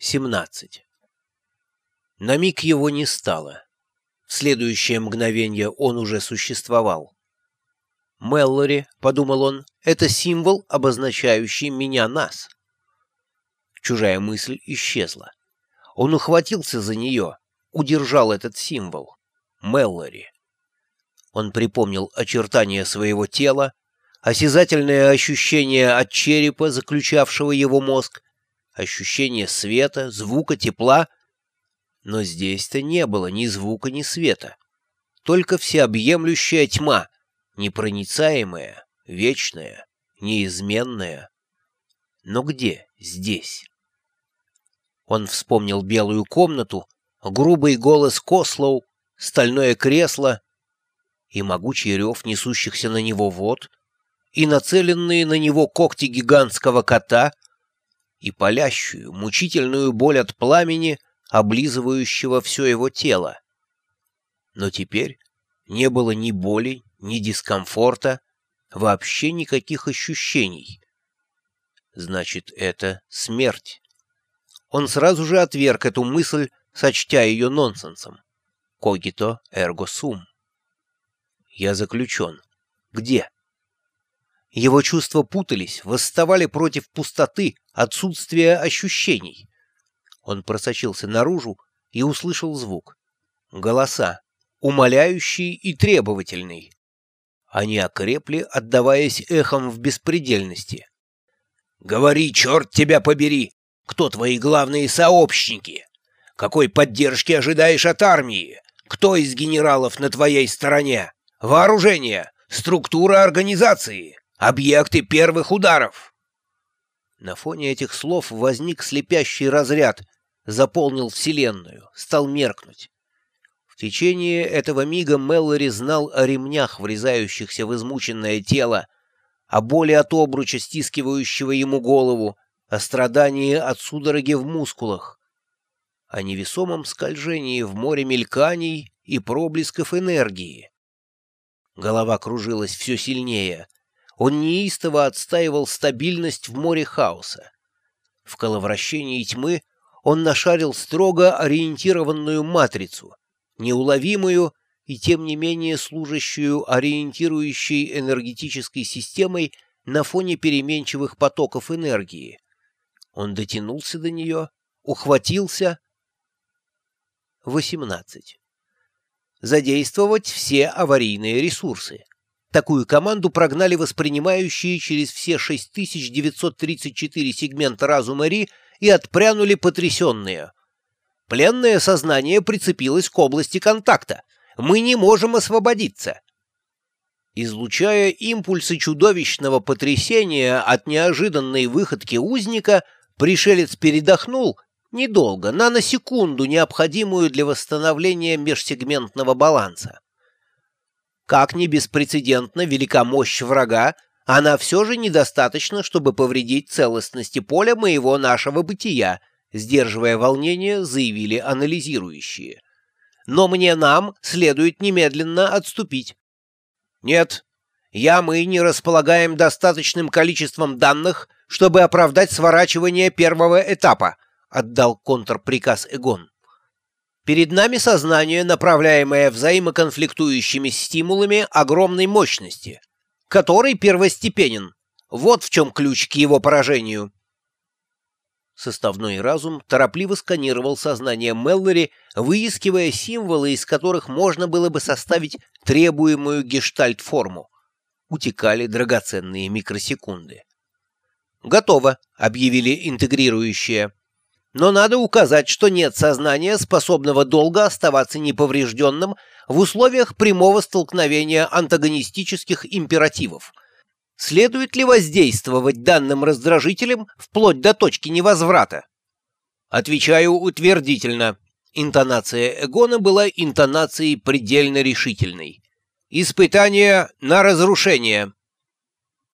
17. На миг его не стало. В следующее мгновение он уже существовал. «Меллори», — подумал он, — «это символ, обозначающий меня-нас». Чужая мысль исчезла. Он ухватился за нее, удержал этот символ. Меллори. Он припомнил очертания своего тела, осязательное ощущение от черепа, заключавшего его мозг, ощущение света, звука, тепла. Но здесь-то не было ни звука, ни света. Только всеобъемлющая тьма, непроницаемая, вечная, неизменная. Но где здесь? Он вспомнил белую комнату, грубый голос Кослоу, стальное кресло и могучий рев несущихся на него вод, и нацеленные на него когти гигантского кота — и палящую, мучительную боль от пламени, облизывающего все его тело. Но теперь не было ни боли, ни дискомфорта, вообще никаких ощущений. Значит, это смерть. Он сразу же отверг эту мысль, сочтя ее нонсенсом. Когито эрго сум. Я заключен. Где? Его чувства путались, восставали против пустоты, отсутствия ощущений. Он просочился наружу и услышал звук. Голоса, умоляющий и требовательный. Они окрепли, отдаваясь эхом в беспредельности. «Говори, черт тебя побери! Кто твои главные сообщники? Какой поддержки ожидаешь от армии? Кто из генералов на твоей стороне? Вооружение? Структура организации?» Объекты первых ударов!» На фоне этих слов возник слепящий разряд, заполнил Вселенную, стал меркнуть. В течение этого мига Меллори знал о ремнях, врезающихся в измученное тело, о боли от обруча, стискивающего ему голову, о страдании от судороги в мускулах, о невесомом скольжении в море мельканий и проблесков энергии. Голова кружилась все сильнее — он неистово отстаивал стабильность в море хаоса. В коловращении тьмы он нашарил строго ориентированную матрицу, неуловимую и тем не менее служащую ориентирующей энергетической системой на фоне переменчивых потоков энергии. Он дотянулся до нее, ухватился. 18. Задействовать все аварийные ресурсы. Такую команду прогнали воспринимающие через все 6934 сегмента разума Ри и отпрянули потрясенные. Пленное сознание прицепилось к области контакта. Мы не можем освободиться. Излучая импульсы чудовищного потрясения от неожиданной выходки узника, пришелец передохнул недолго, на секунду, необходимую для восстановления межсегментного баланса. Как ни беспрецедентно велика мощь врага, она все же недостаточна, чтобы повредить целостности поля моего нашего бытия, сдерживая волнение, заявили анализирующие. Но мне нам следует немедленно отступить. Нет, я мы не располагаем достаточным количеством данных, чтобы оправдать сворачивание первого этапа, отдал контрприказ Эгон. Перед нами сознание, направляемое взаимоконфликтующими стимулами огромной мощности, который первостепенен. Вот в чем ключ к его поражению. Составной разум торопливо сканировал сознание Меллори, выискивая символы, из которых можно было бы составить требуемую гештальт-форму. Утекали драгоценные микросекунды. «Готово», — объявили интегрирующие. Но надо указать, что нет сознания, способного долго оставаться неповрежденным в условиях прямого столкновения антагонистических императивов. Следует ли воздействовать данным раздражителем вплоть до точки невозврата? Отвечаю утвердительно. Интонация Эгона была интонацией предельно решительной. Испытание на разрушение.